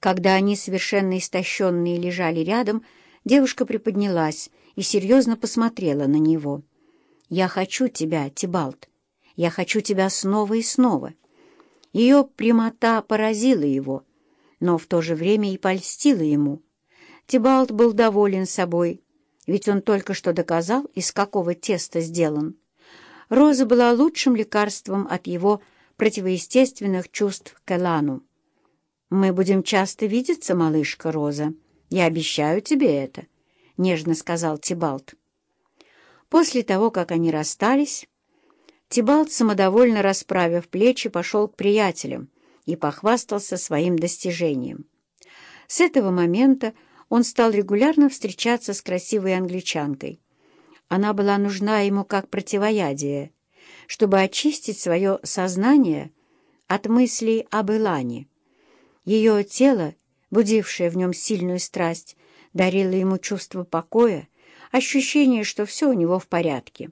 Когда они, совершенно истощенные, лежали рядом, девушка приподнялась и серьезно посмотрела на него. «Я хочу тебя, Тибалт. Я хочу тебя снова и снова». Ее прямота поразила его, но в то же время и польстила ему. Тибалт был доволен собой, ведь он только что доказал, из какого теста сделан. Роза была лучшим лекарством от его противоестественных чувств к Элану. «Мы будем часто видеться, малышка Роза. Я обещаю тебе это», — нежно сказал Тибалт. После того, как они расстались, Тибалт, самодовольно расправив плечи, пошел к приятелям и похвастался своим достижением. С этого момента он стал регулярно встречаться с красивой англичанкой. Она была нужна ему как противоядие, чтобы очистить свое сознание от мыслей об Илане. Ее тело, будившее в нем сильную страсть, дарило ему чувство покоя, ощущение, что все у него в порядке.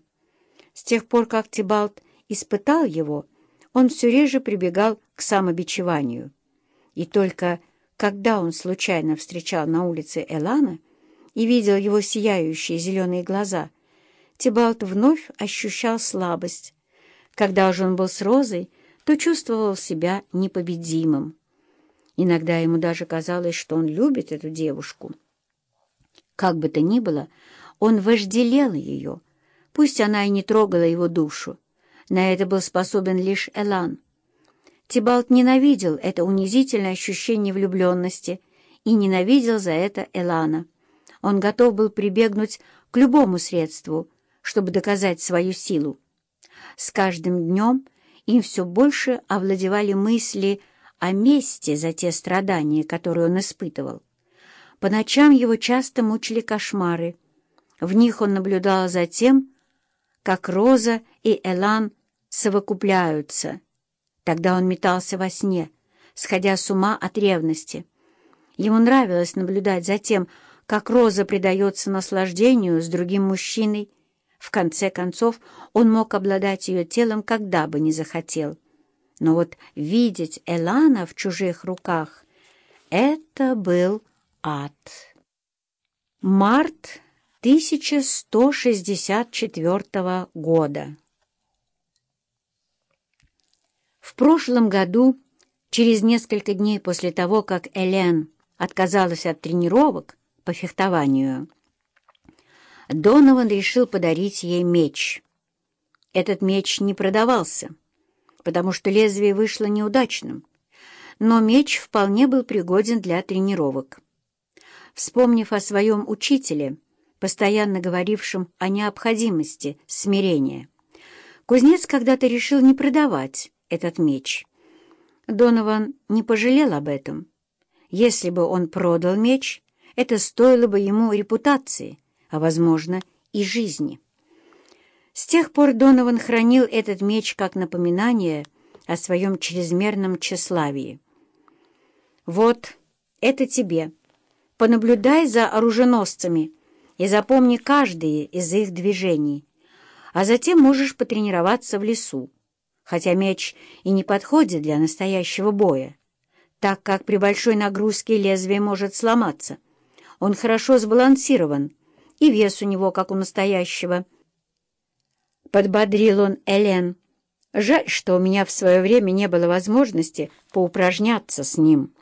С тех пор, как Тибалт испытал его, он все реже прибегал к самобичеванию. И только когда он случайно встречал на улице Элана и видел его сияющие зеленые глаза, Тибалт вновь ощущал слабость. Когда же он был с Розой, то чувствовал себя непобедимым. Иногда ему даже казалось, что он любит эту девушку. Как бы то ни было, он вожделел ее, пусть она и не трогала его душу. На это был способен лишь Элан. Тибалт ненавидел это унизительное ощущение влюбленности и ненавидел за это Элана. Он готов был прибегнуть к любому средству, чтобы доказать свою силу. С каждым днем им все больше овладевали мысли о мести за те страдания, которые он испытывал. По ночам его часто мучили кошмары. В них он наблюдал за тем, как Роза и Элан совокупляются. Тогда он метался во сне, сходя с ума от ревности. Ему нравилось наблюдать за тем, как Роза предается наслаждению с другим мужчиной. В конце концов, он мог обладать ее телом, когда бы не захотел. Но вот видеть Элана в чужих руках — это был ад. Март 1164 года. В прошлом году, через несколько дней после того, как Элен отказалась от тренировок по фехтованию, Донован решил подарить ей меч. Этот меч не продавался — потому что лезвие вышло неудачным, но меч вполне был пригоден для тренировок. Вспомнив о своем учителе, постоянно говорившем о необходимости смирения, кузнец когда-то решил не продавать этот меч. Донован не пожалел об этом. Если бы он продал меч, это стоило бы ему репутации, а, возможно, и жизни. С тех пор Донован хранил этот меч как напоминание о своем чрезмерном тщеславии. «Вот, это тебе. Понаблюдай за оруженосцами и запомни каждое из их движений, а затем можешь потренироваться в лесу, хотя меч и не подходит для настоящего боя, так как при большой нагрузке лезвие может сломаться. Он хорошо сбалансирован, и вес у него, как у настоящего — Подбодрил он Элен. Жаль, что у меня в свое время не было возможности поупражняться с ним.